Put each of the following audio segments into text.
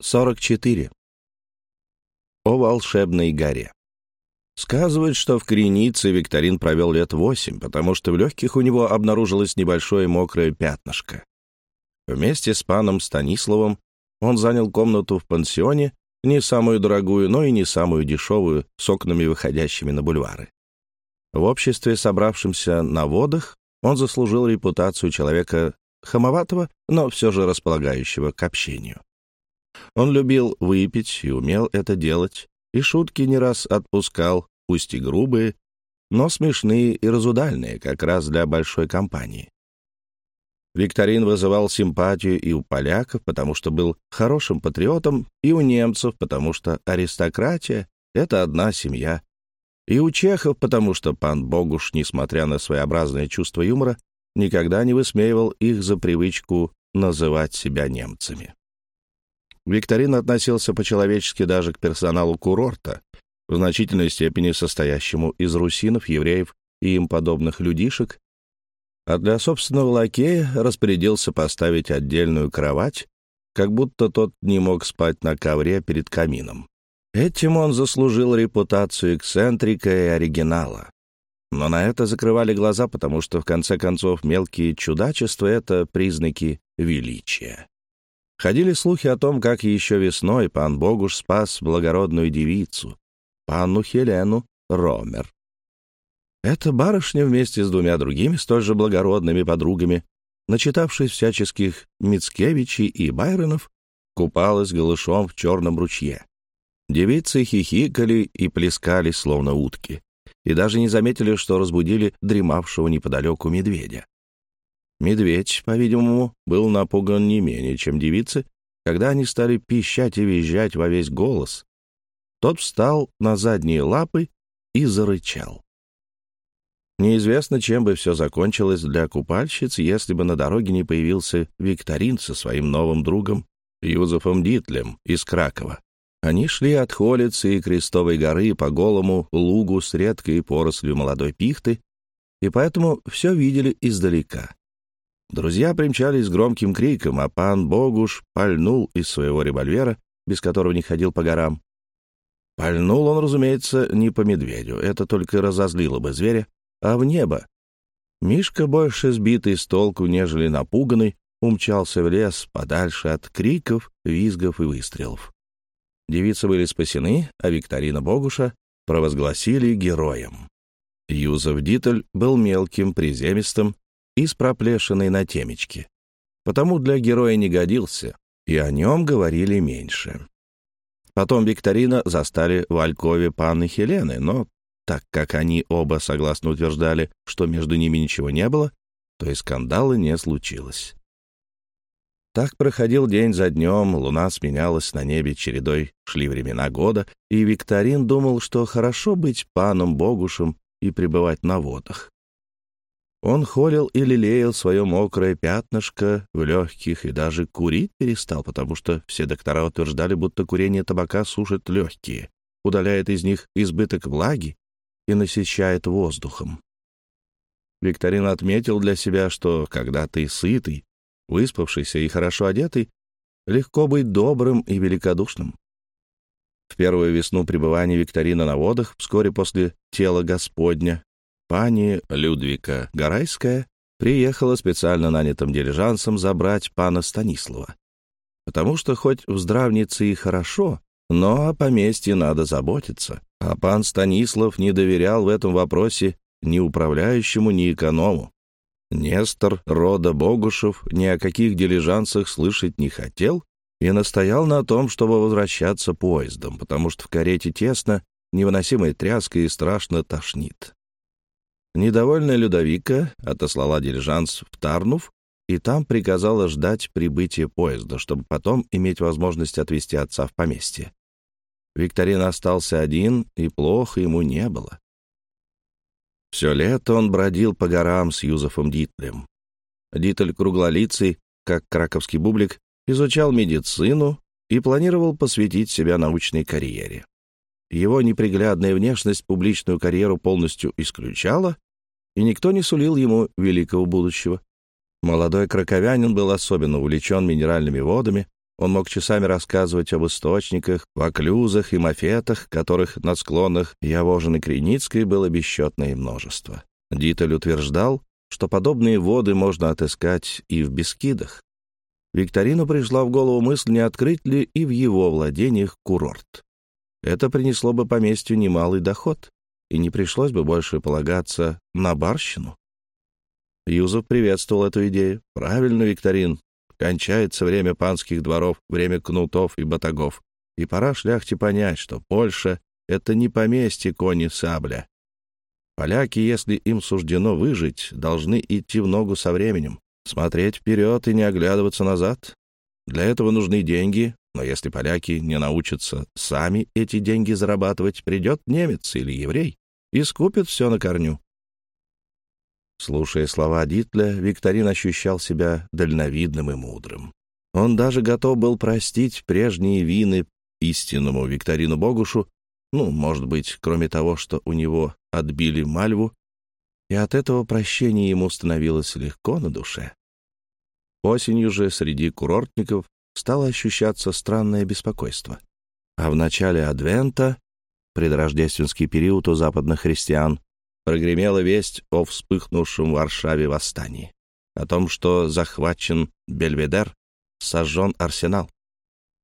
44. О волшебной горе. Сказывают, что в Кренице Викторин провел лет восемь, потому что в легких у него обнаружилось небольшое мокрое пятнышко. Вместе с паном Станиславом он занял комнату в пансионе, не самую дорогую, но и не самую дешевую, с окнами, выходящими на бульвары. В обществе, собравшемся на водах, он заслужил репутацию человека хамоватого, но все же располагающего к общению. Он любил выпить и умел это делать, и шутки не раз отпускал, пусть и грубые, но смешные и разудальные, как раз для большой компании. Викторин вызывал симпатию и у поляков, потому что был хорошим патриотом, и у немцев, потому что аристократия — это одна семья, и у чехов, потому что пан Богуш, несмотря на своеобразное чувство юмора, никогда не высмеивал их за привычку называть себя немцами. Викторин относился по-человечески даже к персоналу курорта, в значительной степени состоящему из русинов, евреев и им подобных людишек, а для собственного лакея распорядился поставить отдельную кровать, как будто тот не мог спать на ковре перед камином. Этим он заслужил репутацию эксцентрика и оригинала. Но на это закрывали глаза, потому что, в конце концов, мелкие чудачества — это признаки величия. Ходили слухи о том, как еще весной пан Богуш спас благородную девицу, панну Хелену Ромер. Эта барышня вместе с двумя другими столь же благородными подругами, начитавшись всяческих Мицкевичей и Байронов, купалась голышом в черном ручье. Девицы хихикали и плескали, словно утки, и даже не заметили, что разбудили дремавшего неподалеку медведя. Медведь, по-видимому, был напуган не менее, чем девицы, когда они стали пищать и визжать во весь голос. Тот встал на задние лапы и зарычал. Неизвестно, чем бы все закончилось для купальщиц, если бы на дороге не появился Викторин со своим новым другом Юзефом Дитлем из Кракова. Они шли от Холицы и Крестовой горы по голому лугу с редкой порослью молодой пихты, и поэтому все видели издалека. Друзья примчались с громким криком, а пан Богуш пальнул из своего револьвера, без которого не ходил по горам. Пальнул он, разумеется, не по медведю, это только разозлило бы зверя, а в небо. Мишка, больше сбитый с толку, нежели напуганный, умчался в лес подальше от криков, визгов и выстрелов. Девицы были спасены, а Викторина Богуша провозгласили героем. Юзеф Дитель был мелким, приземистым и с проплешиной на темечке. Потому для героя не годился, и о нем говорили меньше. Потом Викторина застали в Алькове панны Хелены, но так как они оба согласно утверждали, что между ними ничего не было, то и скандала не случилось. Так проходил день за днем, луна сменялась на небе чередой, шли времена года, и Викторин думал, что хорошо быть паном Богушем и пребывать на водах. Он холил и лелеял свое мокрое пятнышко в легких и даже курить перестал, потому что все доктора утверждали, будто курение табака сушит легкие, удаляет из них избыток влаги и насыщает воздухом. Викторин отметил для себя, что когда ты сытый, выспавшийся и хорошо одетый, легко быть добрым и великодушным. В первую весну пребывания Викторина на водах, вскоре после тела Господня, пани Людвика Гарайская приехала специально нанятым дилижансом забрать пана Станислава. Потому что хоть в здравнице и хорошо, но о поместье надо заботиться, а пан Станислав не доверял в этом вопросе ни управляющему, ни эконому. Нестор рода Богушев ни о каких дилижансах слышать не хотел и настоял на том, чтобы возвращаться поездом, потому что в карете тесно, невыносимая тряска и страшно тошнит. Недовольная Людовика отослала дилижанс в Тарнув и там приказала ждать прибытия поезда, чтобы потом иметь возможность отвезти отца в поместье. Викторин остался один, и плохо ему не было. Все лето он бродил по горам с Юзефом Дитлем. Дитль круглолицый, как краковский бублик, изучал медицину и планировал посвятить себя научной карьере. Его неприглядная внешность публичную карьеру полностью исключала, и никто не сулил ему великого будущего. Молодой краковянин был особенно увлечен минеральными водами, Он мог часами рассказывать об источниках, воклюзах и мафетах, которых на склонах Явожины Креницкой было бесчетное множество. Дитель утверждал, что подобные воды можно отыскать и в Бескидах. Викторину пришла в голову мысль, не открыть ли и в его владениях курорт. Это принесло бы поместью немалый доход, и не пришлось бы больше полагаться на барщину. Юзов приветствовал эту идею. Правильно, Викторин, кончается время панских дворов, время кнутов и батагов, и пора шляхте понять, что Польша — это не поместье кони сабля. Поляки, если им суждено выжить, должны идти в ногу со временем, смотреть вперед и не оглядываться назад. Для этого нужны деньги, но если поляки не научатся сами эти деньги зарабатывать, придет немец или еврей и скупит все на корню. Слушая слова Дитля, Викторин ощущал себя дальновидным и мудрым. Он даже готов был простить прежние вины истинному Викторину Богушу, ну, может быть, кроме того, что у него отбили мальву, и от этого прощения ему становилось легко на душе. Осенью же среди курортников стало ощущаться странное беспокойство. А в начале Адвента, предрождественский период у западных христиан, прогремела весть о вспыхнувшем в Варшаве восстании, о том, что захвачен Бельведер, сожжен арсенал.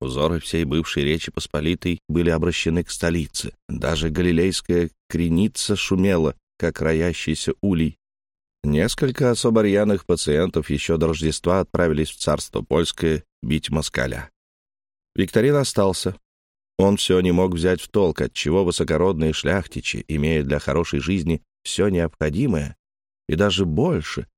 Узоры всей бывшей Речи Посполитой были обращены к столице. Даже галилейская креница шумела, как роящийся улей. Несколько особо рьяных пациентов еще до Рождества отправились в царство польское бить москаля. Викторин остался, он все не мог взять в толк, отчего высокородные шляхтичи, имея для хорошей жизни все необходимое, и даже больше,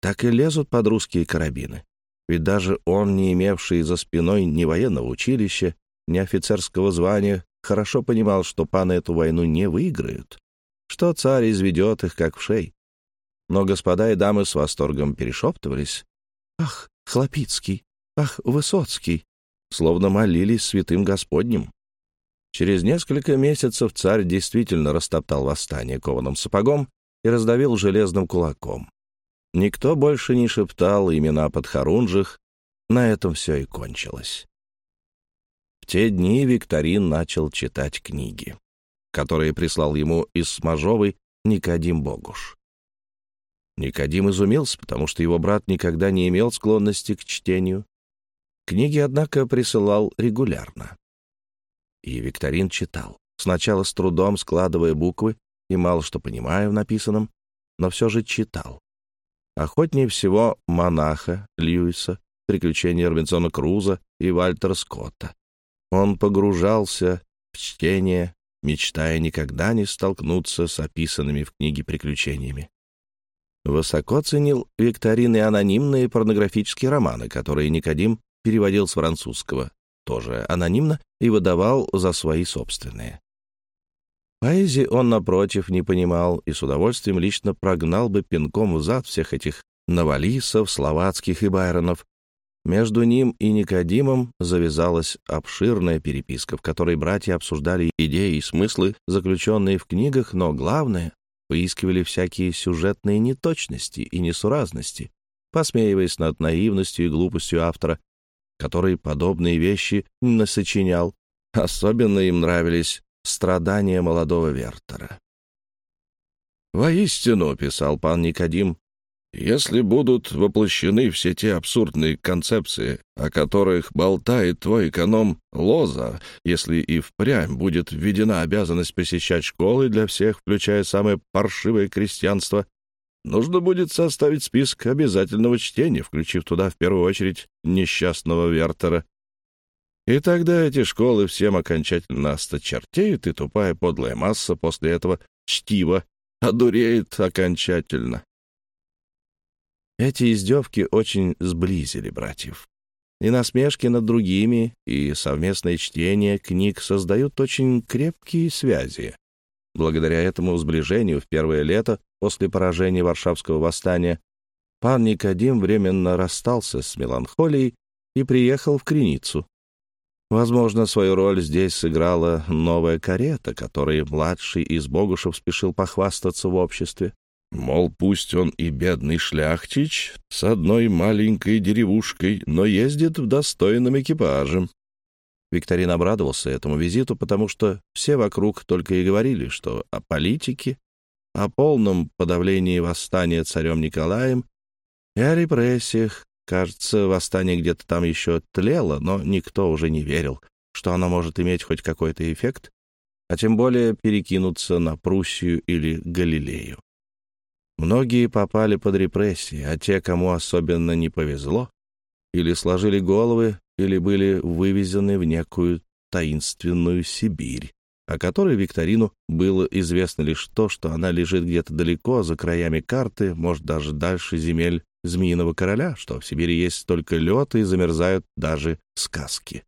так и лезут под русские карабины. Ведь даже он, не имевший за спиной ни военного училища, ни офицерского звания, хорошо понимал, что паны эту войну не выиграют, что царь изведет их, как в шей. Но господа и дамы с восторгом перешептывались. «Ах, Хлопицкий! Ах, Высоцкий! словно молились святым Господним. Через несколько месяцев царь действительно растоптал восстание кованым сапогом и раздавил железным кулаком. Никто больше не шептал имена подхорунжих, на этом все и кончилось. В те дни Викторин начал читать книги, которые прислал ему из Смажовой Никодим Богуш. Никодим изумился, потому что его брат никогда не имел склонности к чтению, Книги, однако, присылал регулярно. И Викторин читал, сначала с трудом складывая буквы и мало что понимая в написанном, но все же читал. Охотнее всего «Монаха» Льюиса, «Приключения Робинсона Круза» и Вальтера Скотта. Он погружался в чтение, мечтая никогда не столкнуться с описанными в книге приключениями. Высоко ценил Викторин и анонимные порнографические романы, которые Никодим переводил с французского, тоже анонимно, и выдавал за свои собственные. Поэзии он, напротив, не понимал и с удовольствием лично прогнал бы пинком в зад всех этих Навалисов, Словацких и Байронов. Между ним и Никодимом завязалась обширная переписка, в которой братья обсуждали идеи и смыслы, заключенные в книгах, но главное — выискивали всякие сюжетные неточности и несуразности, посмеиваясь над наивностью и глупостью автора, который подобные вещи насочинял. Особенно им нравились страдания молодого Вертера. «Воистину», — писал пан Никодим, — «если будут воплощены все те абсурдные концепции, о которых болтает твой эконом Лоза, если и впрямь будет введена обязанность посещать школы для всех, включая самое паршивое крестьянство, Нужно будет составить список обязательного чтения, включив туда в первую очередь несчастного Вертера. И тогда эти школы всем окончательно осточертеют, и тупая подлая масса после этого чтива одуреет окончательно. Эти издевки очень сблизили братьев. И насмешки над другими, и совместное чтение книг создают очень крепкие связи. Благодаря этому сближению в первое лето после поражения Варшавского восстания пан Никодим временно расстался с меланхолией и приехал в Креницу. Возможно, свою роль здесь сыграла новая карета, которой младший из Богушев спешил похвастаться в обществе. Мол, пусть он и бедный шляхтич с одной маленькой деревушкой, но ездит в достойном экипаже. Викторин обрадовался этому визиту, потому что все вокруг только и говорили, что о политике, о полном подавлении восстания царем Николаем и о репрессиях. Кажется, восстание где-то там еще тлело, но никто уже не верил, что оно может иметь хоть какой-то эффект, а тем более перекинуться на Пруссию или Галилею. Многие попали под репрессии, а те, кому особенно не повезло, или сложили головы, или были вывезены в некую таинственную Сибирь, о которой Викторину было известно лишь то, что она лежит где-то далеко, за краями карты, может, даже дальше земель Змеиного короля, что в Сибири есть только лед и замерзают даже сказки.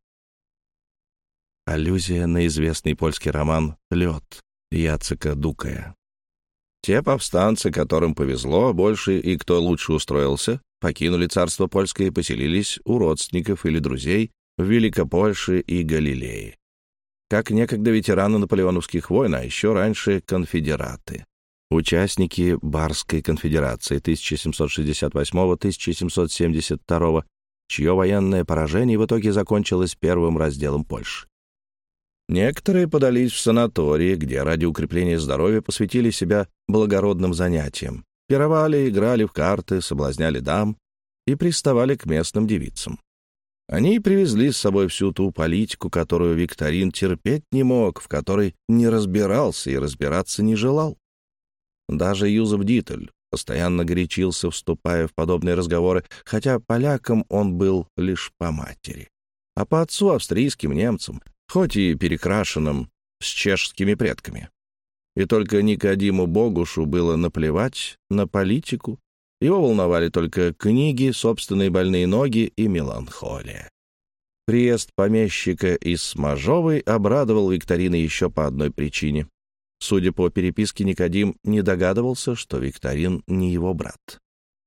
Аллюзия на известный польский роман «Лед» Яцека Дукая. Те повстанцы, которым повезло больше и кто лучше устроился, покинули царство польское и поселились у родственников или друзей в Великопольше и Галилее. Как некогда ветераны наполеоновских войн, а еще раньше конфедераты. Участники Барской конфедерации 1768-1772, чье военное поражение в итоге закончилось первым разделом Польши. Некоторые подались в санатории, где ради укрепления здоровья посвятили себя благородным занятиям. Пировали, играли в карты, соблазняли дам и приставали к местным девицам. Они привезли с собой всю ту политику, которую Викторин терпеть не мог, в которой не разбирался и разбираться не желал. Даже Юзеф Дитель постоянно горячился, вступая в подобные разговоры, хотя полякам он был лишь по матери, а по отцу австрийским немцам, хоть и перекрашенным с чешскими предками. И только Никодиму Богушу было наплевать на политику, его волновали только книги, собственные больные ноги и меланхолия. Приезд помещика из Смажовой обрадовал Викторина еще по одной причине. Судя по переписке, Никодим не догадывался, что Викторин не его брат.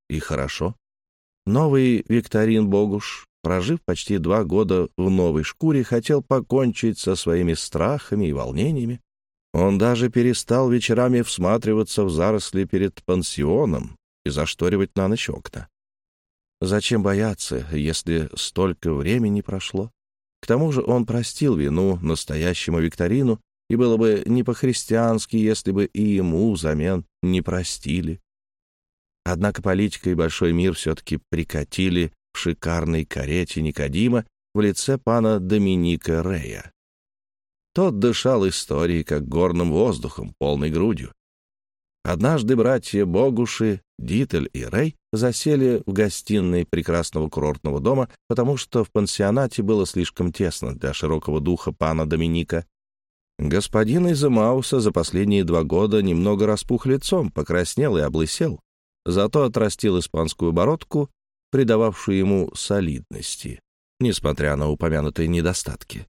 И хорошо. Новый Викторин Богуш прожив почти два года в новой шкуре, хотел покончить со своими страхами и волнениями. Он даже перестал вечерами всматриваться в заросли перед пансионом и зашторивать на ночь окна. Зачем бояться, если столько времени прошло? К тому же он простил вину настоящему Викторину, и было бы не по-христиански, если бы и ему взамен не простили. Однако политика и большой мир все-таки прикатили в шикарной карете Никодима в лице пана Доминика Рея. Тот дышал историей, как горным воздухом, полной грудью. Однажды братья Богуши, Дитель и Рей засели в гостиной прекрасного курортного дома, потому что в пансионате было слишком тесно для широкого духа пана Доминика. Господин из Мауса за последние два года немного распух лицом, покраснел и облысел, зато отрастил испанскую бородку придававшую ему солидности, несмотря на упомянутые недостатки.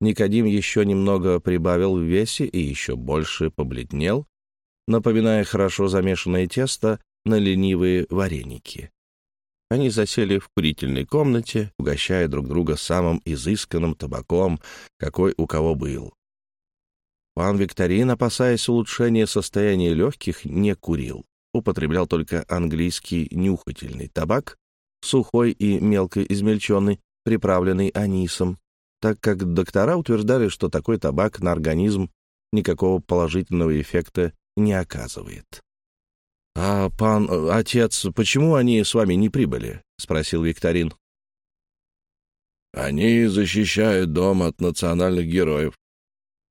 Никодим еще немного прибавил в весе и еще больше побледнел, напоминая хорошо замешанное тесто на ленивые вареники. Они засели в курительной комнате, угощая друг друга самым изысканным табаком, какой у кого был. Пан Викторин, опасаясь улучшения состояния легких, не курил, употреблял только английский нюхательный табак, сухой и мелко измельченный, приправленный анисом, так как доктора утверждали, что такой табак на организм никакого положительного эффекта не оказывает. «А пан, отец, почему они с вами не прибыли?» — спросил Викторин. «Они защищают дом от национальных героев».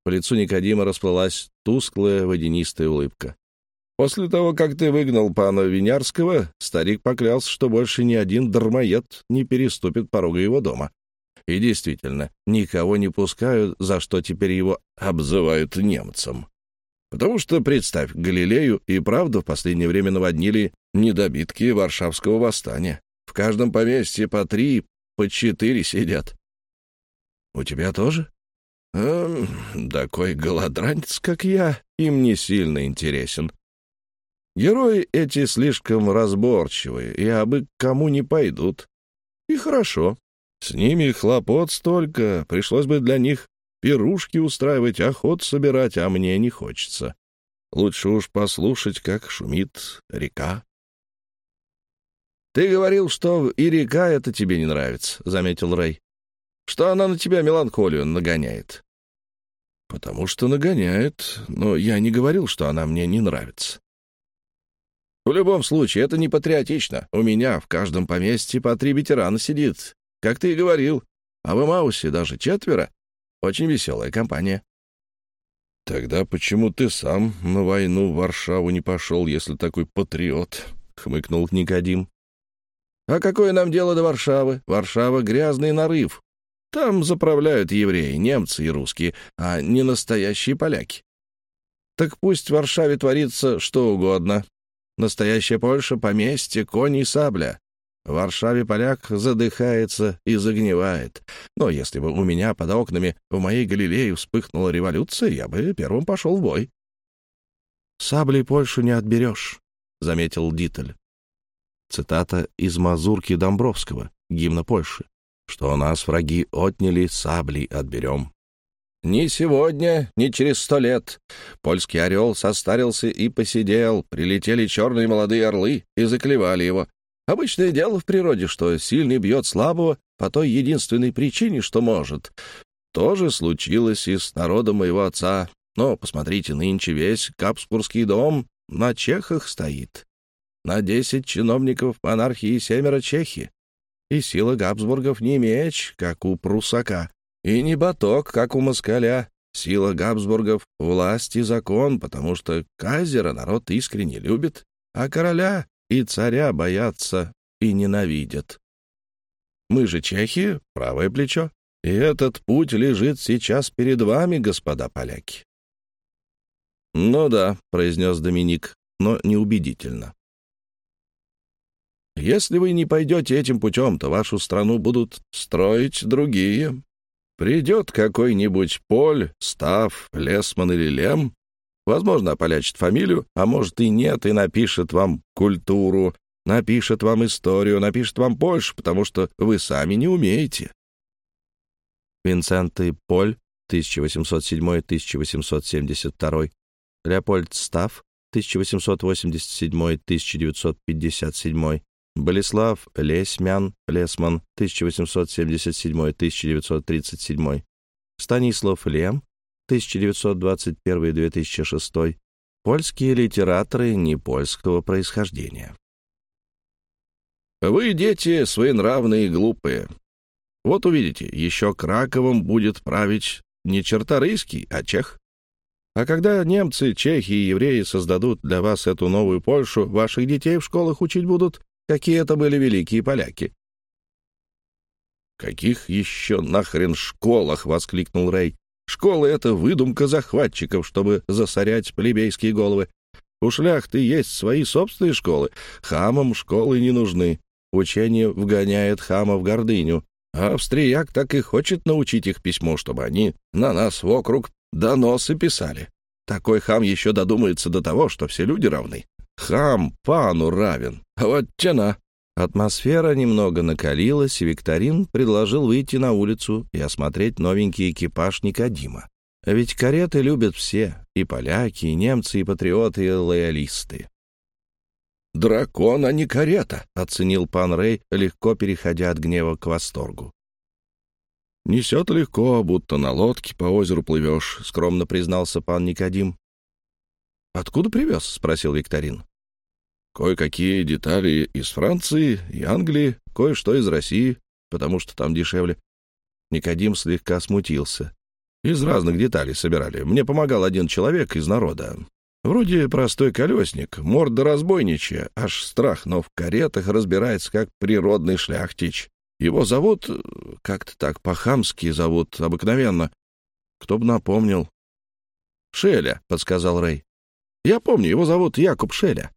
По лицу Никодима расплылась тусклая водянистая улыбка. После того, как ты выгнал пана Винярского, старик поклялся, что больше ни один дармоед не переступит порога его дома. И действительно, никого не пускают, за что теперь его обзывают немцем. Потому что, представь, Галилею и правду в последнее время наводнили недобитки Варшавского восстания. В каждом поместье по три, по четыре сидят. У тебя тоже? Эм, такой голодранец, как я, им не сильно интересен. Герои эти слишком разборчивые и абы кому не пойдут. И хорошо. С ними хлопот столько, пришлось бы для них пирушки устраивать, охот собирать, а мне не хочется. Лучше уж послушать, как шумит река. «Ты говорил, что и река это тебе не нравится», — заметил Рэй. «Что она на тебя меланхолию нагоняет?» «Потому что нагоняет, но я не говорил, что она мне не нравится». «В любом случае, это не патриотично. У меня в каждом поместье по три ветерана сидит, как ты и говорил. А в Эмаусе даже четверо. Очень веселая компания». «Тогда почему ты сам на войну в Варшаву не пошел, если такой патриот?» — хмыкнул Никодим. А какое нам дело до Варшавы? Варшава — грязный нарыв. Там заправляют евреи, немцы и русские, а не настоящие поляки. Так пусть в Варшаве творится что угодно. Настоящая Польша — поместье, кони и сабля. В Варшаве поляк задыхается и загнивает. Но если бы у меня под окнами в моей Галилее вспыхнула революция, я бы первым пошел в бой. «Саблей Польшу не отберешь», — заметил Дитель. Цитата из «Мазурки Домбровского», гимна Польши. «Что у нас враги отняли, сабли отберем». «Ни сегодня, ни через сто лет. Польский орел состарился и посидел, прилетели черные молодые орлы и заклевали его. Обычное дело в природе, что сильный бьет слабого по той единственной причине, что может. То же случилось и с народом моего отца. Но, посмотрите, нынче весь Капсбургский дом на чехах стоит на десять чиновников монархии семеро чехи. И сила Габсбургов не меч, как у прусака, и не баток, как у москаля. Сила Габсбургов — власть и закон, потому что казера народ искренне любит, а короля и царя боятся и ненавидят. Мы же чехи, правое плечо, и этот путь лежит сейчас перед вами, господа поляки. «Ну да», — произнес Доминик, но неубедительно. Если вы не пойдете этим путем, то вашу страну будут строить другие. Придет какой-нибудь Поль, Став, Лесман или Лем, возможно, ополячит фамилию, а может и нет, и напишет вам культуру, напишет вам историю, напишет вам Польшу, потому что вы сами не умеете. Винсент и Поль, 1807-1872, Леопольд Став, 1887-1957, Болеслав Лесьмян, Лесман, 1877-1937, Станислав Лем, 1921-2006, польские литераторы непольского происхождения. Вы, дети, своенравные и глупые. Вот увидите, еще Краковым будет править не черторийский, а чех. А когда немцы, чехи и евреи создадут для вас эту новую Польшу, ваших детей в школах учить будут какие это были великие поляки. «Каких еще нахрен школах?» — воскликнул Рэй. «Школы — это выдумка захватчиков, чтобы засорять плебейские головы. У шляхты есть свои собственные школы. Хамам школы не нужны. Учение вгоняет хама в гордыню. А австрияк так и хочет научить их письмо, чтобы они на нас вокруг доносы писали. Такой хам еще додумается до того, что все люди равны. Хам пану равен. Вот тяна. Атмосфера немного накалилась, и Викторин предложил выйти на улицу и осмотреть новенький экипаж Никодима. Ведь кареты любят все — и поляки, и немцы, и патриоты, и лоялисты. «Дракон, а не карета», — оценил пан Рэй, легко переходя от гнева к восторгу. «Несет легко, будто на лодке по озеру плывешь», — скромно признался пан Никодим. «Откуда привез?» — спросил Викторин. «Кое-какие детали из Франции и Англии, кое-что из России, потому что там дешевле». Никодим слегка смутился. «Из разных деталей собирали. Мне помогал один человек из народа. Вроде простой колесник, морда разбойничья, аж страх, но в каретах разбирается, как природный шляхтич. Его зовут, как-то так по-хамски зовут, обыкновенно. Кто бы напомнил. «Шеля», — подсказал Рэй. Я помню, его зовут Якуб Шеля.